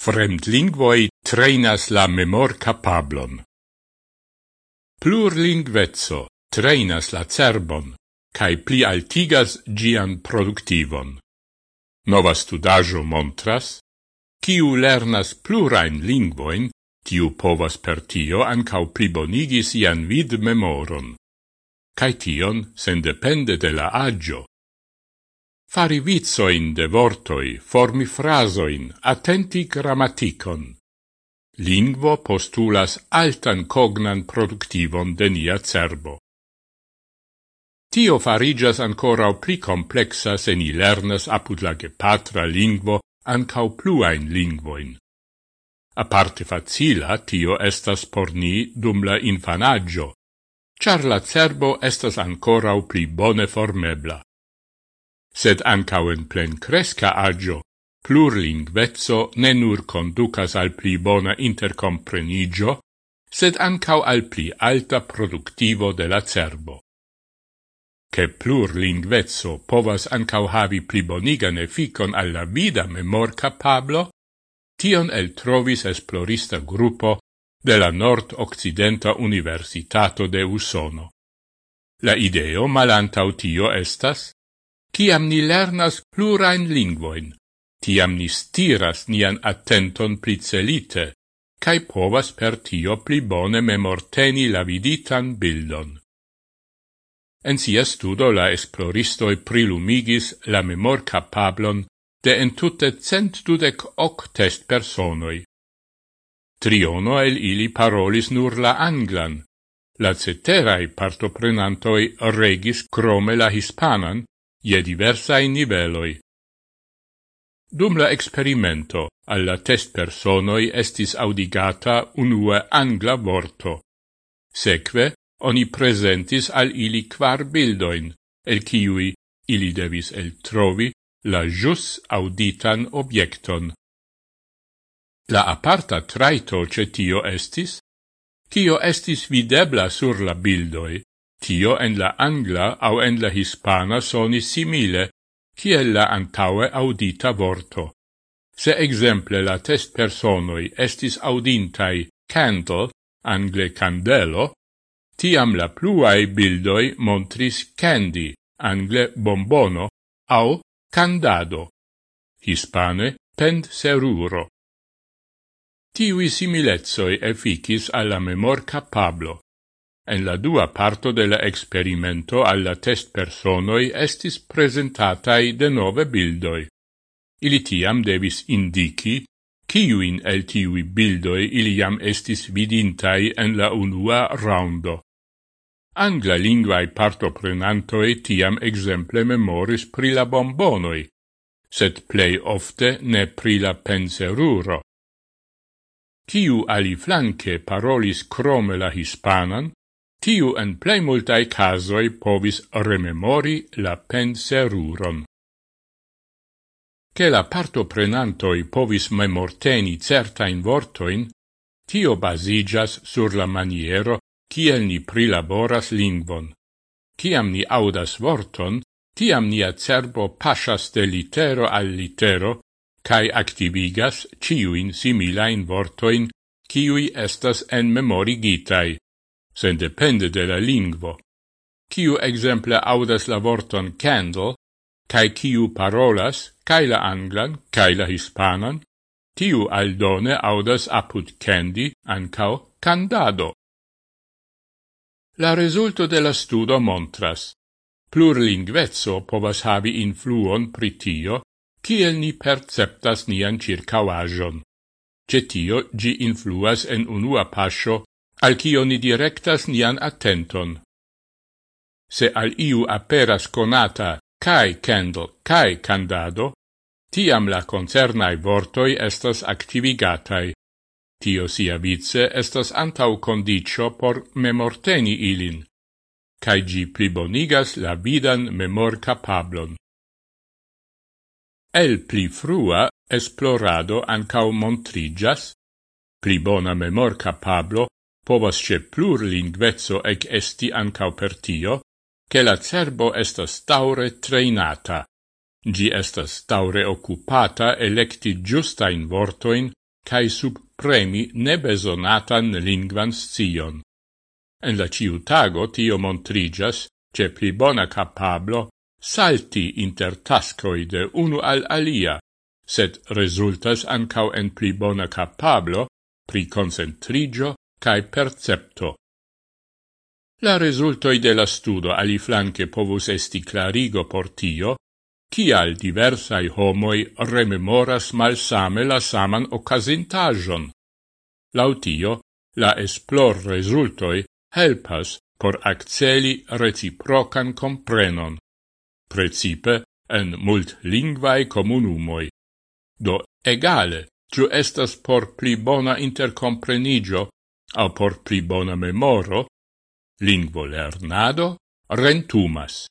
fremdlingvoi trainas la memor capablon. Plurlingvezzo trainas la cerbon, cae pli altigas gian productivon. Nova studajo montras, kiu lernas plurain lingvoin, tiu povas per tio ancau plibonigis sian vid memoron. Cae tion, sen depende de la agio, fari vizoin de vortoi, formi frasoin, attenti grammaticon. Lingvo postulas altan cognan productivon de nia cerbo. Tio farigas ancora pli complexa se ni lernas apud la gepatra lingvo ancau pluain lingvoin. A parte facila tio estas por ni dum la infanaggio, char la cerbo estas ancora pli bone formebla sed ancau en plen cresca agio, plurlingvezzo ne nur conducas al pli bona intercomprenigio, sed ancau al pli alta productivo de la cerbo. Che plurlingvezzo povas ancau havi pli bonigan efficon alla vida memor capablo, tion el trovis esplorista gruppo de la Nord-Occidenta Universitato de Usono. La ideo malantau tio estas, Ciam ni lernas plurain lingvoin, tiam ni stiras nian attenton pli celite, cae povas per tio pli bone memorteni la viditan bildon. En sia studo la esploristoi prilumigis la memor capablon de entute cent dudec hoc test personoi. Triono el ili parolis nur la anglan, la ceterai partoprenantoi regis crome la hispanan, je diversai niveloi. Dum la experimento, alla test personoi estis audigata unue angla vorto. Seque, oni presentis al ili quar bildoin, el ciui ili devis el trovi la jus auditan objekton. La aparta traito cetio estis, cio estis videbla sur la bildoi, Tio en la angla au en la hispana sonis simile, ciel la antaue audita vorto. Se exemple la test personoi estis audintai candle, angle candelo, tiam la pluae bildoi montris candy, angle bombono, au candado, hispane pend seruro. Tiui similezoi efficis alla memor capablo. En la dua parto de la experimento alla test personoi estis presentatai de nove bildoi. Ili tiam devis indici ciuin el tiui bildoi iliam estis vidintai en la unua raundo. Angla linguae partoprenantoi tiam exemple memoris pri la bombonoi, sed plei ofte ne pri la penseruro. Ciu ali flanque parolis crome la hispanan, tiu en plei multae casoi povis rememori la penseruron. Che la parto prenantoi povis memorteni certain vortoin, tio basigas sur la maniero kiel ni prilaboras lingvon. Ciam ni audas vorton, tiam nia cerbo pasas de litero al litero, cae activigas ciuin similain vortoin, ciui estas en memorigitai sendepende de la lingvo. Kiu exemple audas la vorton candle, cae kiu parolas, cae la anglan, cae la hispanan, tiu aldone audas apud candy ancao candado. La resulto de la studo montras. Plurlingvezzo povas havi influon pri tio, ni perceptas nian circauagion. Cetio gi influas en unua pascio al cio ni directas nian attenton. Se al iu aperas conata cae candle cae candado, tiam la concernai vortoi estas activigatai. Tio sia vice estas antau condicio por memorteni ilin, cae gi plibonigas la vidan memor capablon. El pli frua esplorado ancau montrigas, pli bona memor capablo povas ce plurlingvezzo ec esti ancau per tio, che la cerbo estas taure treinata. Gi estas taure occupata electi giustain vortoin cae subpremi nebesonatan lingvan scion. En la ciutago tio montrigas, ce pli bona capablo, salti inter tascoi de unu al alia, sed resultas ancau en pli bona capablo, pri concentrigio, cae percepto. La resultoi de la studo ali flanque povus esti clarigo por tio, cial diversai homoi rememoras malsame la saman occasintagion. Lautio, la esplor resultoi helpas por acceli reciprocan comprenon, precipe en mult lingvae comunumoi. Do egale, ciu estas por pli bona intercomprenigio au por pli bona memoro, lingvo lernado rentumas.